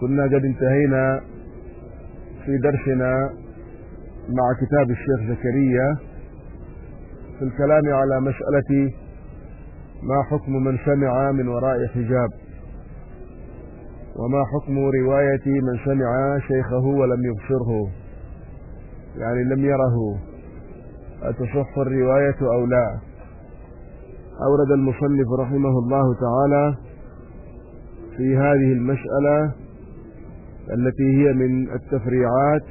كنا قد انتهينا في درسنا مع كتاب الشيخ زكريا في الكلام على مسألة ما حكم من سمع من وراء حجاب وما حكم رواية من سمع شيخه ولم يبصره. يعني لم يره. أتصح الرواية أو لا؟ أورد المصنف رحمه الله تعالى في هذه المسألة التي هي من التفريعات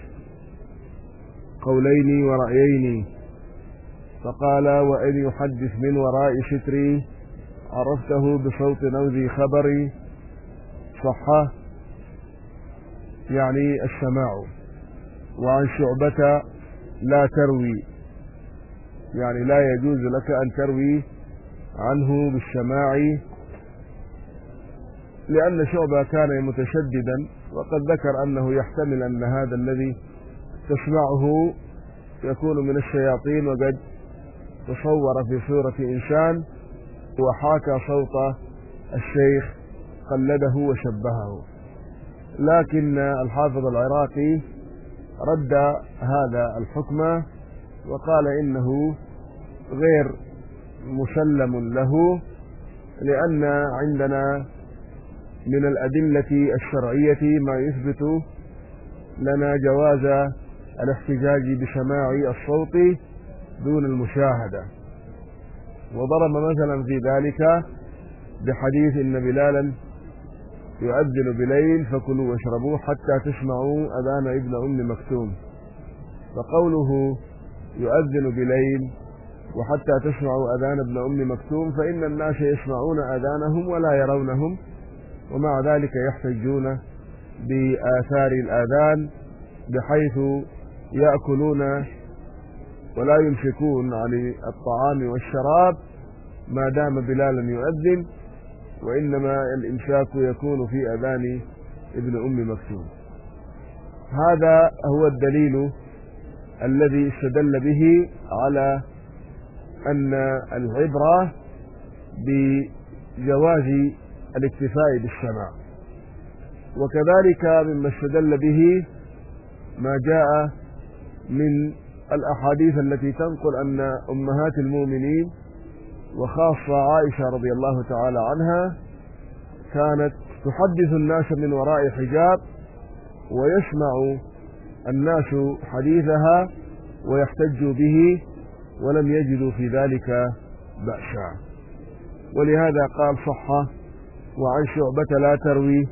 قولين ورأيين. فقال وإن يحدث من وراء ستري عرفته بصوت نوذي خبري صحة يعني السماع وعن شعبة لا تروي يعني لا يجوز لك أن تروي عنه بالسماع لأن شعبة كان متشددا وقد ذكر أنه يحتمل أن هذا الذي تسمعه يكون من الشياطين وقد تصور في صورة إنسان وحاكى صوت الشيخ قلده وشبهه. لكن الحافظ العراقي رد هذا الحكم وقال إنه غير مسلم له لأن عندنا من الأدلة الشرعية ما يثبت لنا جواز الاحتجاج بسماع الصوت دون المشاهدة. وضرب مثلا في ذلك بحديث إن بلالا يؤذن بليل فكلوا واشربوا حتى تسمعوا أذان ابن أم مكتوم. فقوله يؤذن بليل وحتى تسمعوا أذان ابن أم مكتوم فإن الناس يسمعون أذانهم ولا يرونهم ومع ذلك يحتجون بآثار الآذان بحيث يأكلون ولا يمسكون عن الطعام والشراب ما دام بلالا يؤذن وإنما الإمساك يكون في أذان ابن أم مكتوم. هذا هو الدليل الذي استدل به على أن العبرة بجواز الاكتفاء بالسماع. وكذلك مما استدل به ما جاء من الأحاديث التي تنقل أن أمهات المؤمنين وخاصة عائشة رضي الله تعالى عنها كانت تحدث الناس من وراء حجاب ويسمع الناس حديثها ويحتجوا به ولم يجدوا في ذلك بأسا. ولهذا قال صحة وعن شعبة لا تروي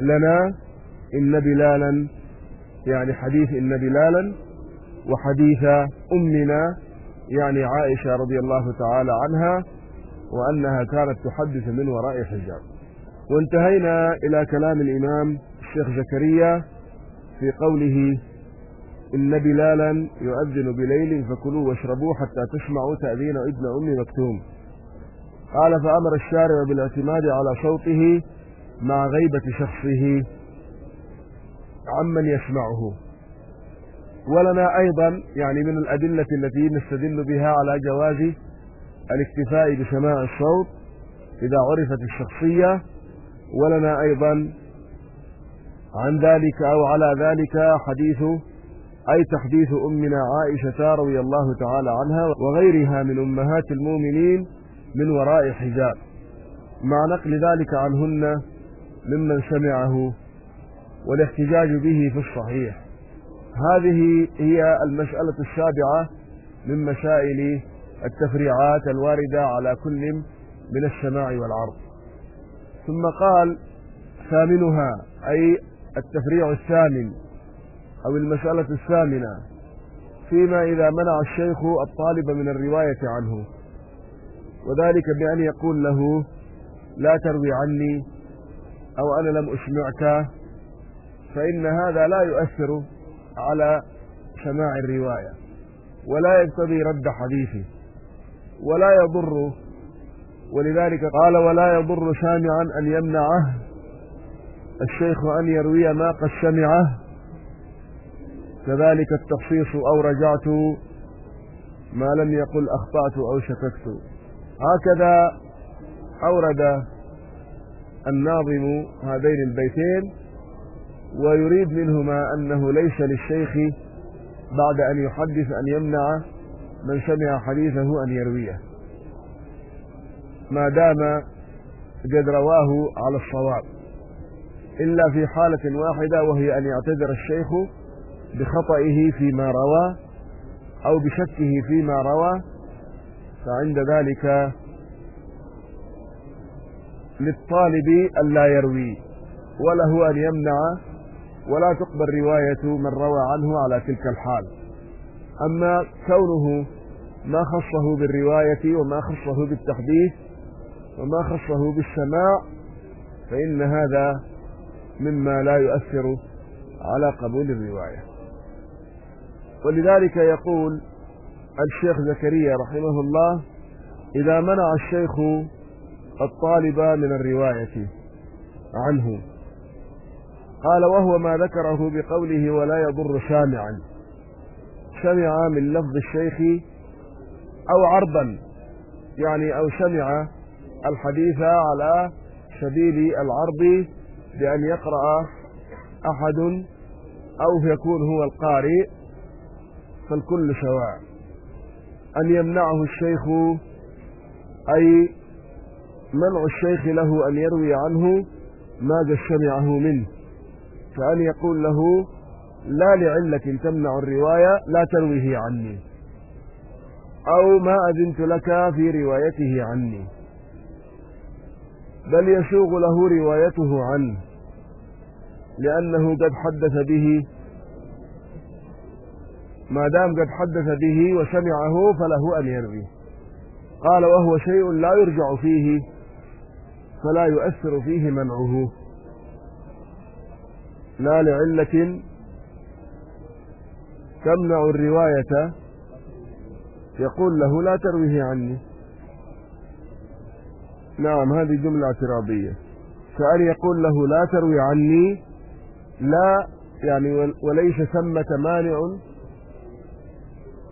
لنا إن بلالا يعني حديث إن بلالا وحديث أمنا يعني عائشة رضي الله تعالى عنها وأنها كانت تحدث من وراء حجاب. وانتهينا إلى كلام الإمام الشيخ زكريا في قوله إن بلالا يؤذن بليل فكلوا واشربوا حتى تسمعوا تأذين ابن أم مكتوم. قال فأمر الشارع بالاعتماد على صوته مع غيبة شخصه عمن يسمعه. ولنا أيضا يعني من الأدلة التي نستدل بها على جواز الاكتفاء بسماع الصوت إذا عرفت الشخصية. ولنا أيضا عن ذلك أو على ذلك حديث أي تحديث أمنا عائشة رضي الله تعالى عنها وغيرها من أمهات المؤمنين من وراء حجاب. مع نقل ذلك عنهن ممن سمعه والاحتجاج به في الصحيح. هذه هي المسألة السابعة من مسائل التفريعات الواردة على كل من السماع والعرض. ثم قال ثامنها أي التفريع الثامن أو المسألة الثامنة فيما إذا منع الشيخ الطالب من الرواية عنه. وذلك بأن يقول له لا تروي عني أو أنا لم أسمعك فإن هذا لا يؤثر على سماع الرواية ولا يقتضي رد حديثه ولا يضر. ولذلك قال ولا يضر سامعا أن يمنعه الشيخ أن يروي ما قد سمعه. كذلك التخصيص أو رجعت ما لم يقل أخطأت أو شككت. هكذا أورد الناظم هذين البيتين ويريد منهما أنه ليس للشيخ بعد أن يحدث أن يمنع من سمع حديثه أن يرويه. ما دام قد رواه على الصواب. إلا في حالة واحدة وهي أن يعتذر الشيخ بخطئه فيما روى أو بشكه فيما روى فعند ذلك للطالب أن لا يروي وله أن يمنع ولا تقبل رواية من روى عنه على تلك الحال. أما كونه ما خصه بالرواية وما خصه بالتحديث وما خصه بالسماع فإن هذا مما لا يؤثر على قبول الرواية. ولذلك يقول الشيخ زكريا رحمه الله إذا منع الشيخ الطالب من الرواية عنه. قال وهو ما ذكره بقوله ولا يضر سامعا سمع من لفظ الشيخ أو عرضا يعني أو سمع الحديث على سبيل العرض بأن يقرأ أحد أو يكون هو القارئ فالكل سواء أن يمنعه الشيخ أي منع الشيخ له أن يروي عنه ما قد سمعه منه. كأن يقول له لا لعلة تمنع الرواية لا ترويه عني. أو ما أذنت لك في روايته عني. بل يسوغ له روايته عنه. لأنه قد حدث به ما دام قد حدث به وسمعه فله أن يروي قال وهو شيء لا يرجع فيه فلا يؤثر فيه منعه. لا لعلة تمنع الرواية يقول له لا ترويه عني. نعم هذه جملة اعتراضية. فأن يقول له لا تروي عني لا يعني وليس ثمة مانع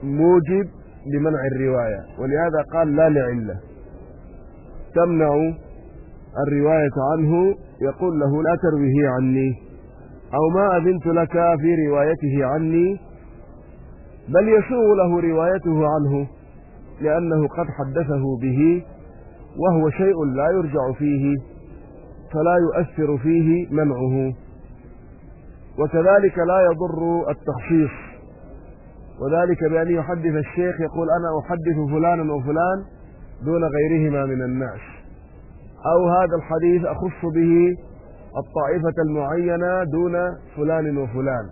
موجب لمنع الرواية ولهذا قال لا لعلة. تمنع الرواية عنه يقول له لا ترويه عني. أو ما أذنت لك في روايته عني بل يسوء له روايته عنه لأنه قد حدثه به وهو شيء لا يرجع فيه فلا يؤثر فيه منعه. وكذلك لا يضر التخصيص. وذلك بأن يحدث الشيخ يقول أنا أحدث فلانا وفلان دون غيرهما من الناس. أو هذا الحديث أخص به الطائفة المعينة دون فلان وفلان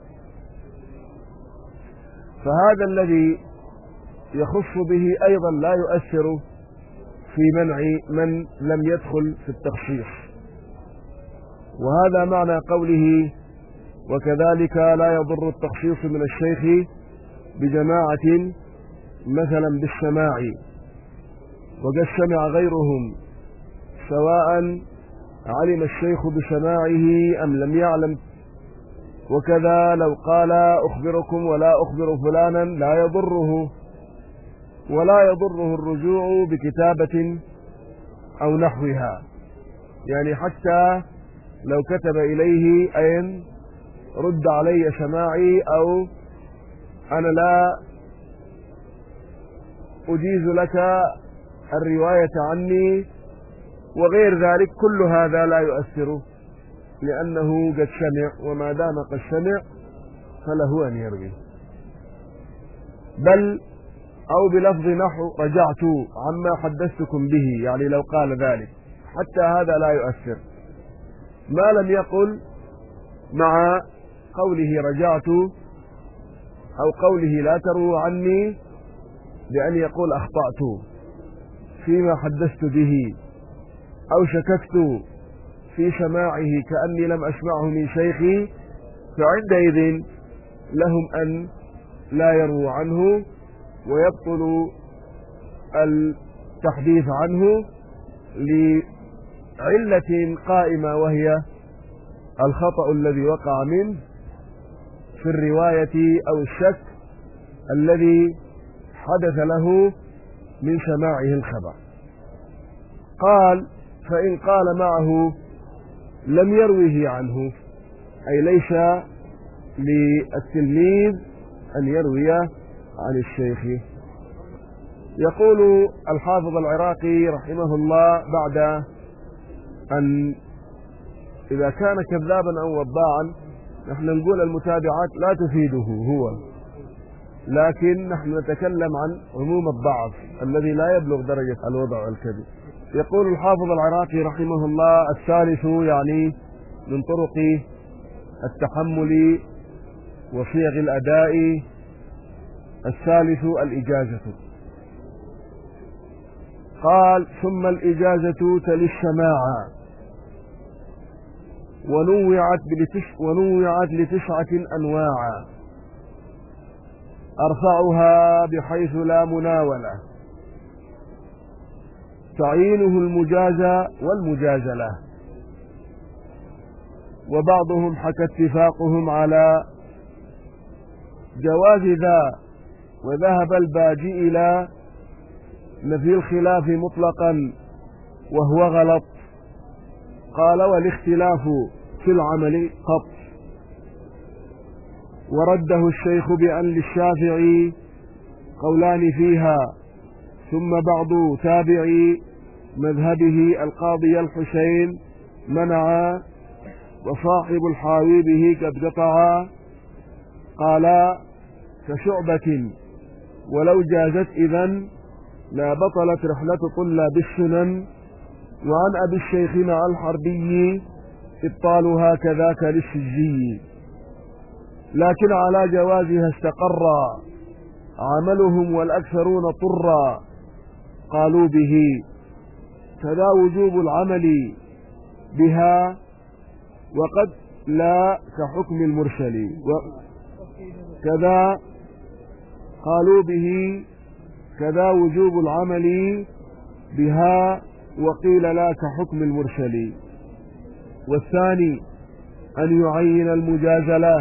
فهذا الذي يخص به أيضا لا يؤثر في منع من لم يدخل في التخصيص. وهذا معنى قوله وكذلك لا يضر التخصيص من الشيخ بجماعة مثلا بالسماع وقد سمع غيرهم سواء علم الشيخ بسماعه أم لم يعلم. وكذا لو قال أخبركم ولا أخبر فلانا لا يضره ولا يضره الرجوع بكتابة أو نحوها. يعني حتى لو كتب إليه أين رد علي سماعي أو أنا لا أجيز لك الرواية عني وغير ذلك كل هذا لا يؤثر لأنه قد سمع وما دام قد سمع فله أن يروي. بل أو بلفظ نحو رجعت عما حدثتكم به يعني لو قال ذلك حتى هذا لا يؤثر. ما لم يقل مع قوله رجعت أو قوله لا تروا عني بأن يقول أخطأت فيما حدثت به أو شككت في سماعه كأني لم أسمعه من شيخي فعندئذ لهم أن لا يروا عنه ويبطل التحديث عنه لعلة قائمة وهي الخطأ الذي وقع منه في الرواية أو الشك الذي حدث له من سماعه الخبر. قال فإن قال معه لم يروه عنه أي ليس للتلميذ أن يروي عن الشيخ. يقول الحافظ العراقي رحمه الله بعد أن إذا كان كذابا أو وضاعا نحن نقول المتابعات لا تفيده هو. لكن نحن نتكلم عن عموم الضعف الذي لا يبلغ درجة الوضع والكذب يقول الحافظ العراقي رحمه الله الثالث يعني من طرق التحمل وصيغ الأداء الثالث الإجازة. قال ثم الإجازة تلي السماع ونوعت, بلتش ونوعت لتسعة أنواع أرفعها بحيث لا مناولة. تعيينه المجازى والمجازلة. وبعضهم حكى اتفاقهم على جواز ذا وذهب الباجي إلى نفي الخلاف مطلقا وهو غلط. قال والاختلاف في العمل قط. ورده الشيخ بأن للشافعي قولان فيها ثم بعض تابعي مذهبه القاضي الحسين منع وصاحب الحاوي به قد قطع قال كشعبة ولو جازت إذا لا بطلت رحلة طلاب السنن وعن أبي الشيخ مع الحربي إبطالها كذاك للسجي. لكن على جوازها استقر. عملهم والأكثرون طرا. قالوا به. كذا وجوب العمل بها وقد لا كحكم المرسل. كذا قالوا به. كذا وجوب العمل بها وقيل لا كحكم المرسل والثاني أن يعين المجازلة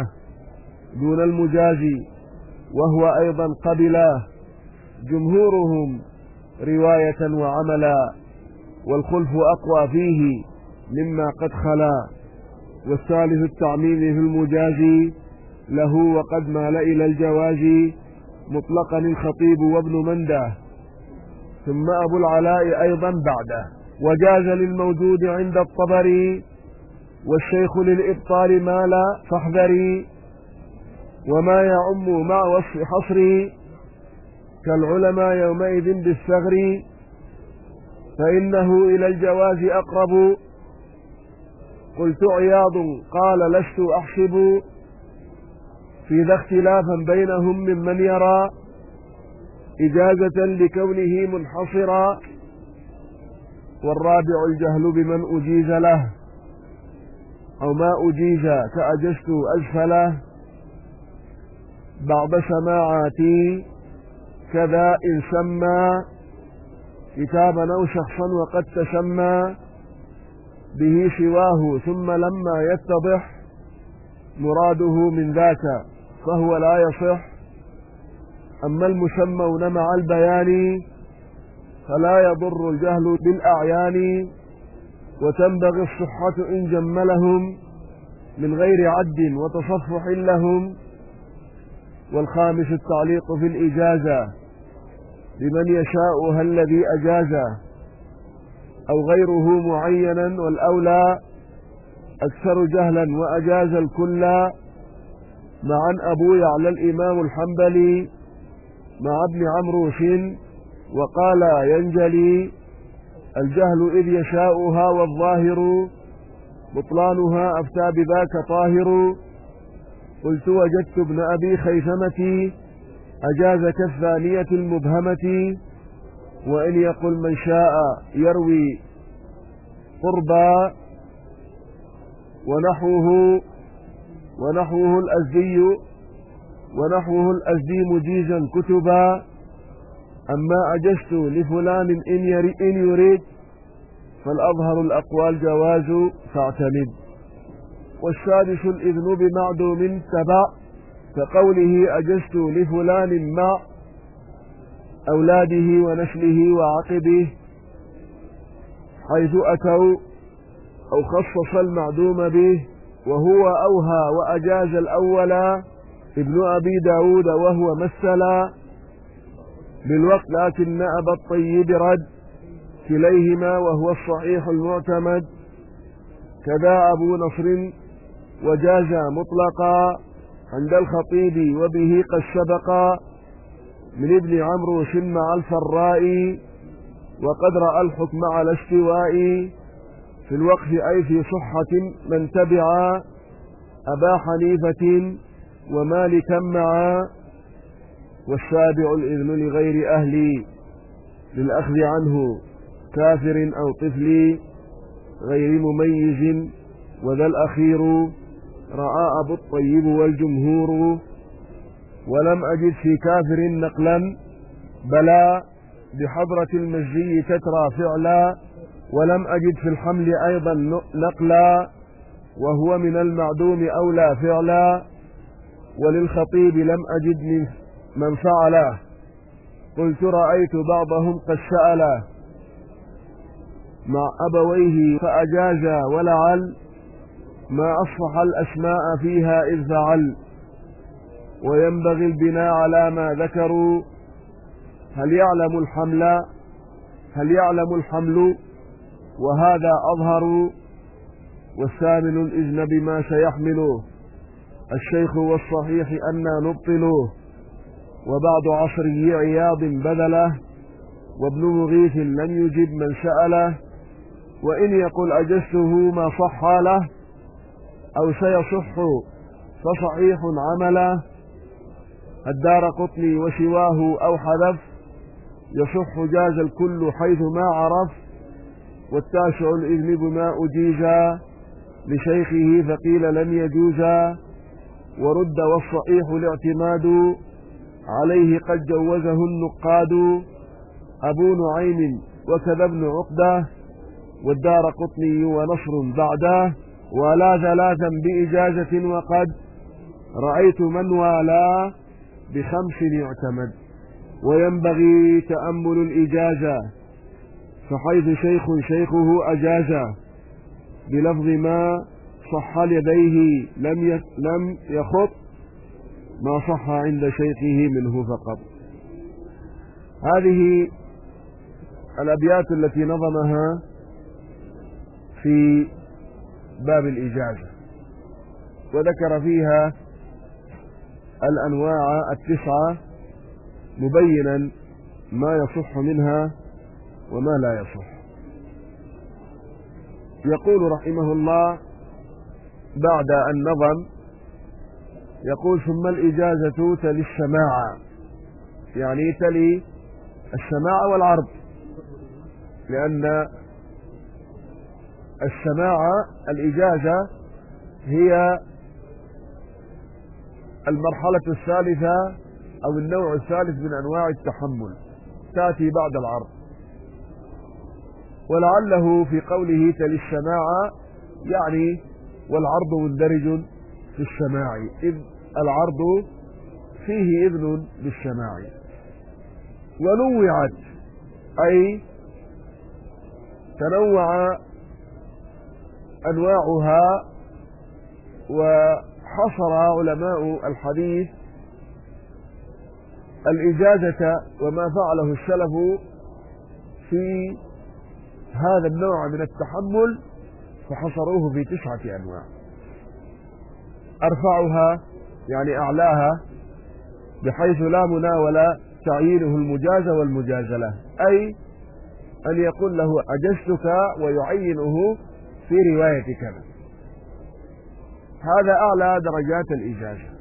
دون المجازي وهو أيضا قبله جمهورهم رواية وعملا والخلف أقوى فيه مما قد خلا. والثالث التعميم في المجازي له وقد مال إلى الجواز مطلقا الخطيب وابن مندة. ثم أبو العلاء أيضا بعده. وجاز للموجود عند الطبري والشيخ للإبطال مال فاحذري وما يعم مع وصف حصري كالعلماء يومئذ بالثغر فإنه إلى الجواز أقرب. قلت عياض قال لست أحسب في ذا اختلافا بينهم ممن يرى. إجازة لكونه منحصرا والرابع الجهل بمن أجيز له أو ما أجيز كأجزت أجفله بعض سماعاتي كذا إن سمى كتابا أو شخصا وقد تسمى به سواه ثم لما يتضح مراده من ذاك فهو لا يصح. أما المسمون مع البيان فلا يضر الجهل بالأعيان وتنبغي الصحة إن جملهم من غير عد وتصفح لهم والخامس التعليق في الإجازة لمن يشاؤها الذي أجازه أو غيره معينا والأولى أكثر جهلا وأجاز الكل. معا أبو يعلى الإمام الحنبلي مع ابن عمروش وقال ينجلي الجهل إذ يشاؤها والظاهر بطلانها أفتى بذاك طاهر قلت وجدت ابن أبي خيثمة أجاز كالثانية المبهمة وإن يقل من شاء يروي قربا ونحوه ونحوه الأزدي ونحوه الأزدي مجيزا كتبا أما أجزت لفلان إن, إن يريد فالأظهر الأقوال جواز فاعتمد والسادس الإذن بمعدوم تبع كقوله أجزت لفلان مع أولاده ونسله وعقبه حيث أتوا أو خصص المعدوم به وهو أوهى وأجاز الأول ابن أبي داود وهو مثل بالوقت لكن أبا الطيب رد كليهما وهو الصحيح المعتمد. كذا أبو نصر وجاز مطلقا عند الخطيب وبه قد سبق من ابن عمرو مع الفراء وقد رأى الحكم على استواء في الوقف أي في صحة من تبع أبا حنيفة. ومالكا معا والسابع الإذن لغير أهلي للأخذ عنه كافر أو طفل غير مميز وذا الأخير رأى أبو الطيب والجمهور ولم أجد في كافر نقلا بلى بحضرة المجزي تترى فعلا ولم أجد في الحمل أيضا نقلا وهو من المعدوم أولى فعلا وللخطيب لم أجد من من فعله. قلت رأيت بعضهم قد سأله مع أبويه فأجاز ولعل ما أصفح الأسماء فيها إذ فعل. وينبغي البناء على ما ذكروا. هل يعلم الحمل؟ هل يعلم الحمل؟ وهذا أظهر. والثامن الإذن بما سيحمله. الشيخ والصحيح أنا نبطله وبعد عصري عياض بذله وابن مغيث لم يجب من سأله وإن يقل أجزته ما صح له أو سيصح فصحيح عمله. الدار قطني وسواه أو حذف يصح جاز الكل حيث ما عرف والتاسع الإذن بما أجيزا لشيخه فقيل لم يجوزا. ورد والصحيح الاعتماد عليه قد جوزه النقاد أبو نعيم وكذا ابن عقدة والدار قطني ونصر بعده ولا ثلاثا بإجازة وقد رأيت من والاه بخمس يعتمد وينبغي تأمل الإجازة فحيث شيخ شيخه أجازة بلفظ ما صح لديه لم لم يخط ما صح عند شيخه منه فقط. هذه الأبيات التي نظمها في باب الإجازة. وذكر فيها الأنواع التسعة مبينا ما يصح منها وما لا يصح. يقول رحمه الله بعد النظم يقول ثم الإجازة تلي السماع يعني تلي؟ السماع والعرض. لأن السماع الإجازة هي المرحلة الثالثة أو النوع الثالث من أنواع التحمل. تأتي بعد العرض. ولعله في قوله تل السماع يعني والعرض مندرج في السماع إذ العرض فيه إذن بالسماع ونوعت أي تنوع أنواعها وحصر علماء الحديث الإجازة وما فعله السلف في هذا النوع من التحمل فحصروه في تسعة أنواع. أرفعها يعني أعلاها بحيث لا مناول تعيينه المجازة والمجازلة. أي أن يقول له أجزتك ويعينه في رواية كذا هذا أعلى درجات الإجازة.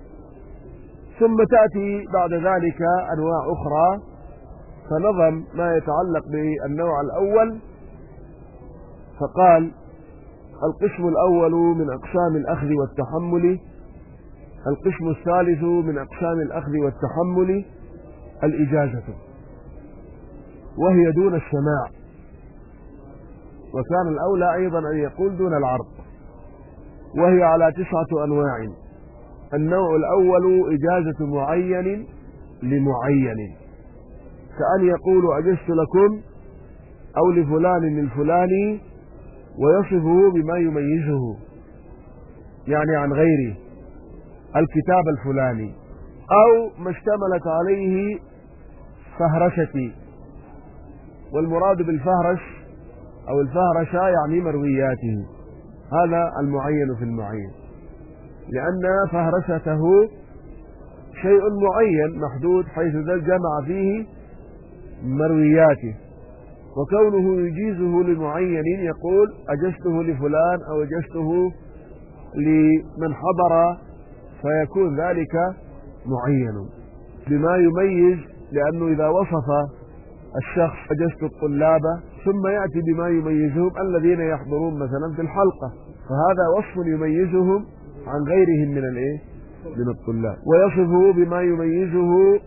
ثم تأتي بعد ذلك أنواع أخرى. فنظم ما يتعلق بالنوع الأول. فقال القسم الأول من أقسام الأخذ والتحمل القسم الثالث من أقسام الأخذ والتحمل الإجازة وهي دون السماع وكان الأولى أيضا أن يقول دون العرض وهي على تسعة أنواع النوع الأول إجازة معين لمعين كأن يقول أجزت لكم أو لفلان الفلاني ويصفه بما يميزه يعني عن غيره الكتاب الفلاني أو ما اشتملت عليه فهرشتي. والمراد بالفهرش أو الفهرشة يعني مروياته. هذا المعين في المعين. لأن فهرشته شيء معين محدود حيث ذا جمع فيه مروياته. وكونه يجيزه لمعين يقول أجزته لفلان أو أجزته لمن حضر فيكون ذلك معين. بما يميز لأنه إذا وصف الشخص أجزت الطلاب ثم يأتي بما يميزهم الذين يحضرون مثلا في الحلقة فهذا وصف يميزهم عن غيرهم من الإيه؟ من الطلاب. ويصفه بما يميزه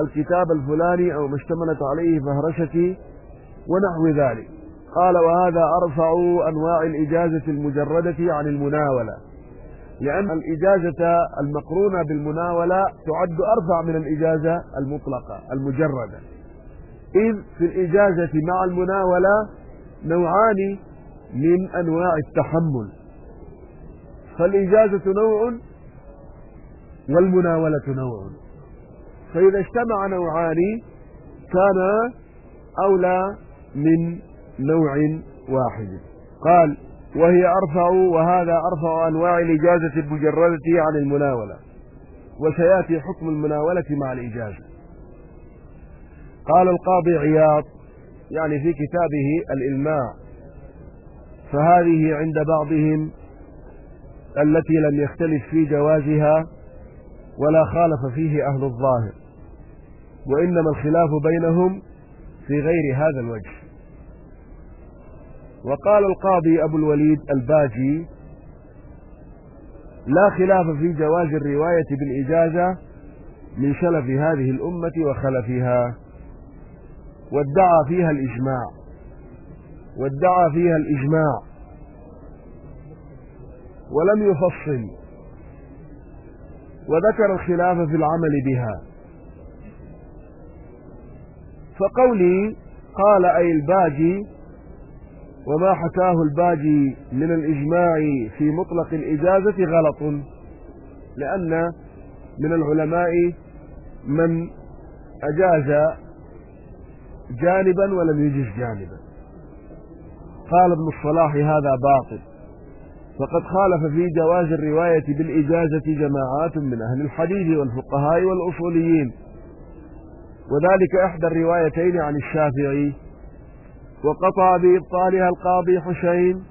الكتاب الفلاني أو ما اشتملت عليه فهرشتي ونحو ذلك. قال وهذا أرفع أنواع الإجازة المجردة عن المناولة لأن الإجازة المقرونة بالمناولة تعد أرفع من الإجازة المطلقة المجردة. إذ في الإجازة مع المناولة نوعان من أنواع التحمل. فالإجازة نوع والمناولة نوع. فإذا اجتمع نوعان كان أولى من نوع واحد. قال وهي أرفع وهذا أرفع أنواع الإجازة المجردة عن المناولة وسيأتي حكم المناولة مع الإجازة. قال القاضي عياض يعني في كتابه الإلماع فهذه عند بعضهم التي لم يختلف في جوازها ولا خالف فيه أهل الظاهر وإنما الخلاف بينهم في غير هذا الوجه. وقال القاضي أبو الوليد الباجي لا خلاف في جواز الرواية بالإجازة من سلف هذه الأمة وخلفها وادعى فيها الإجماع وادعى فيها الإجماع ولم يفصل وذكر الخلاف في العمل بها. فقولي قال أي الباجي وما حكاه الباجي من الإجماع في مطلق الإجازة غلط لأن من العلماء من أجاز جانبا ولم يجز جانبا. قال ابن الصلاح هذا باطل. فقد خالف في جواز الرواية بالإجازة جماعات من أهل الحديث والفقهاء والأصوليين. وذلك إحدى الروايتين عن الشافعي وقطع بإبطالها القاضي حسين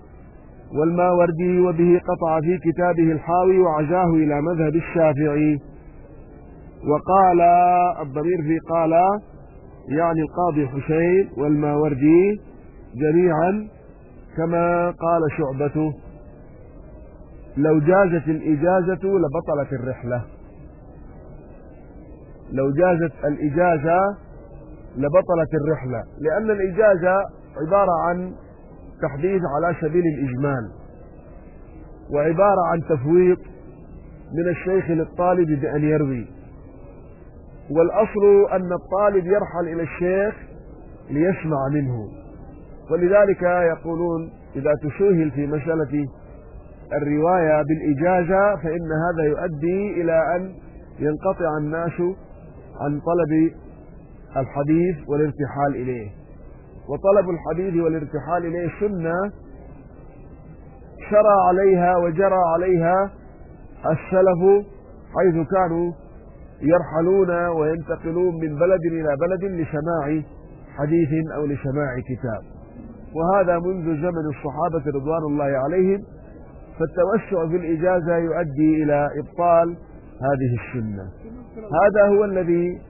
والماوردي وبه قطع في كتابه الحاوي وعزاه إلى مذهب الشافعي. وقال الضمير في قال يعني القاضي حسين والماوردي جميعا كما قال شعبته لو جازت الإجازة لبطلت الرحلة. لو جازت الإجازة لبطلت الرحلة. لأن الإجازة عبارة عن تحديث على سبيل الإجمال وعبارة عن تفويض من الشيخ للطالب بأن يروي. والأصل أن الطالب يرحل إلى الشيخ ليسمع منه. ولذلك يقولون إذا تسهل في مسألة الرواية بالإجازة فإن هذا يؤدي إلى أن ينقطع الناس عن طلب الحديث والارتحال إليه. وطلب الحديث والارتحال إليه سنة شرى عليها وجرى عليها السلف حيث كانوا يرحلون وينتقلون من بلد إلى بلد لسماع حديث أو لسماع كتاب. وهذا منذ زمن الصحابة رضوان الله عليهم فالتوسع في الإجازة يؤدي إلى إبطال هذه السنة. هذا هو الذي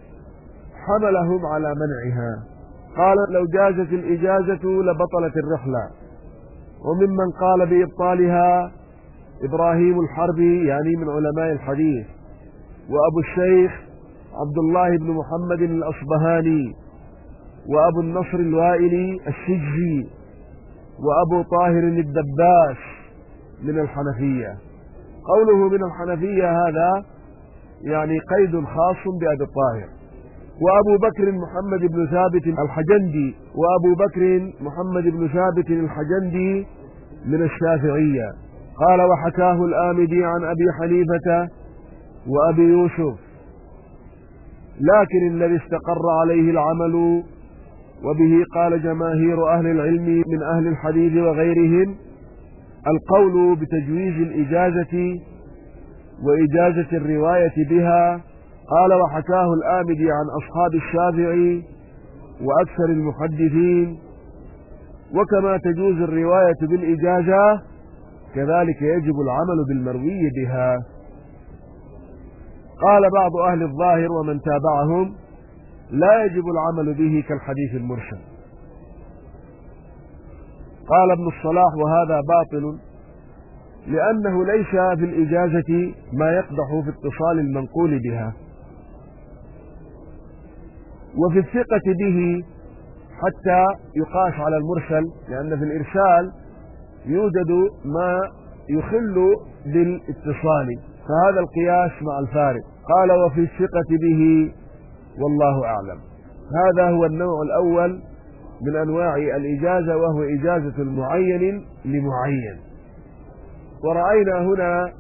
حملهم على منعها. قال لو جازت الإجازة لبطلت الرحلة. وممن قال بإبطالها إبراهيم الحربي يعني من علماء الحديث. وأبو الشيخ عبد الله بن محمد الأصبهاني. وأبو النصر الوائلي السجي وأبو طاهر الدباس من الحنفية. قوله من الحنفية هذا يعني قيد خاص بأبي الطاهر. وأبو بكر محمد بن ثابت الحجندي وأبو بكر محمد بن ثابت الحجندي من الشافعية. قال وحكاه الآمدي عن أبي حنيفة وأبي يوسف. لكن الذي استقر عليه العمل وبه قال جماهير أهل العلم من أهل الحديث وغيرهم القول بتجويز الإجازة وإجازة الرواية بها قال وحكاه الآمدي عن أصحاب الشافعي وأكثر المحدثين وكما تجوز الرواية بالإجازة كذلك يجب العمل بالمروي بها. قال بعض أهل الظاهر ومن تابعهم لا يجب العمل به كالحديث المرسل قال ابن الصلاح وهذا باطل لأنه ليس في الإجازة ما يقدح في اتصال المنقول بها. وفي الثقة به حتى يقاس على المرسل لأن في الإرسال يوجد ما يخل بالاتصال فهذا القياس مع الفارق. قال وفي الثقة به والله أعلم. هذا هو النوع الأول من أنواع الإجازة وهو إجازة المعين لمعين. ورأينا هنا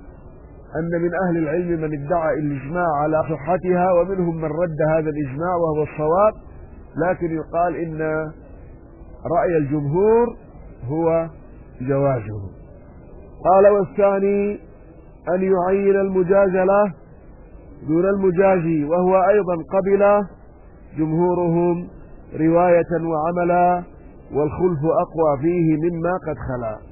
أن من أهل العلم من ادعى الإجماع على صحتها ومنهم من رد هذا الإجماع وهو الصواب لكن يقال إن رأي الجمهور هو جوازه. قال والثاني أن يعين المجاز له دون المجازي وهو أيضا قبل جمهورهم رواية وعملا والخلف أقوى فيه مما قد خلا.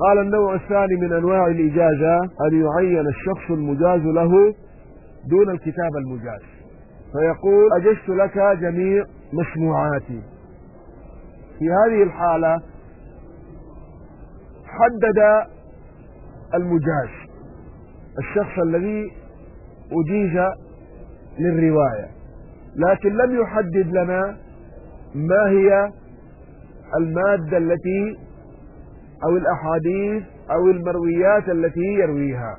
قال النوع الثاني من أنواع الإجازة أن يعين الشخص المجاز له دون الكتاب المجاز. فيقول أجزت لك جميع مسموعاتي. في هذه الحالة حدد المجاز الشخص الذي أجيز للرواية لكن لم يحدد لنا ما هي المادة التي أو الأحاديث أو المرويات التي يرويها.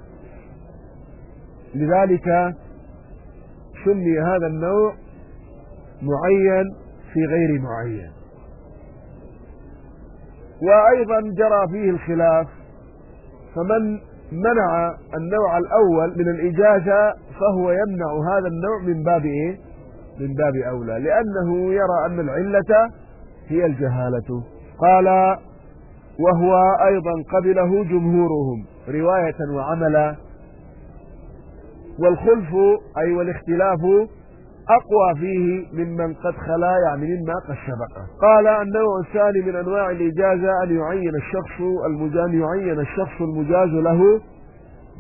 لذلك سمي هذا النوع معين في غير معين. وأيضا جرى فيه الخلاف فمن منع النوع الأول من الإجازة فهو يمنع هذا النوع من باب إيه؟ من باب أولى لأنه يرى أن العلة هي الجهالة. قال وهو أيضا قبله جمهورهم رواية وعملا. والخلف أي والاختلاف أقوى فيه ممن قد خلا يعني مما قد سبق. قال النوع الثاني من أنواع الإجازة أن يعين الشخص المجاز يعين الشخص المجاز له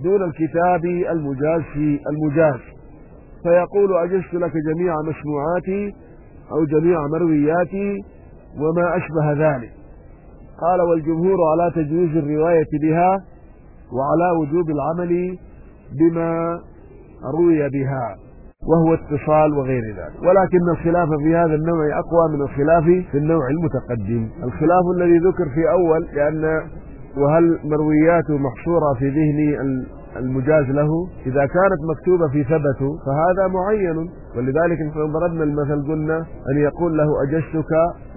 دون الكتاب المجاز في المجاز. فيقول أجزت لك جميع مسموعاتي أو جميع مروياتي وما أشبه ذلك. قال والجمهور على تجويز الرواية بها وعلى وجوب العمل بما روي بها وهو اتصال وغير ذلك. ولكن الخلاف في هذا النوع أقوى من الخلاف في النوع المتقدم. الخلاف الذي ذكر في أول لأن وهل مروياته محصورة في ذهن المجاز له؟ إذا كانت مكتوبة في ثبت فهذا معين. ولذلك نحن ضربنا المثل قلنا أن يقول له أجشتك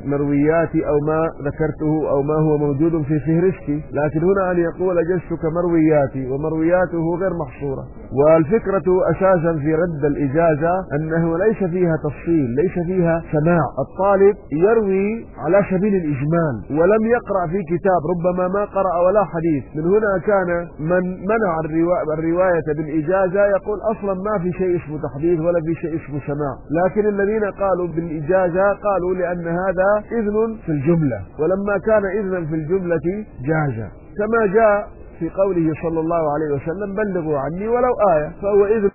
مروياتي أو ما ذكرته أو ما هو موجود في فهرستي لكن هنا أن يقول أجشتك مروياتي ومروياته غير محصورة. والفكرة أساسا في رد الإجازة أنه ليس فيها تفصيل ليس فيها سماع. الطالب يروي على سبيل الإجمال ولم يقرأ في كتاب ربما ما قرأ ولا حديث. من هنا كان من منع الرواية بالإجازة يقول أصلا ما في شيء اسمه تحديث ولا في شيء اسمه سماع. لكن الذين قالوا بالإجازة قالوا لأن هذا إذن في الجملة. ولما كان إذنا في الجملة جاز. كما جاء في قوله صلى الله عليه وسلم بلغوا عني ولو آية فهو إذن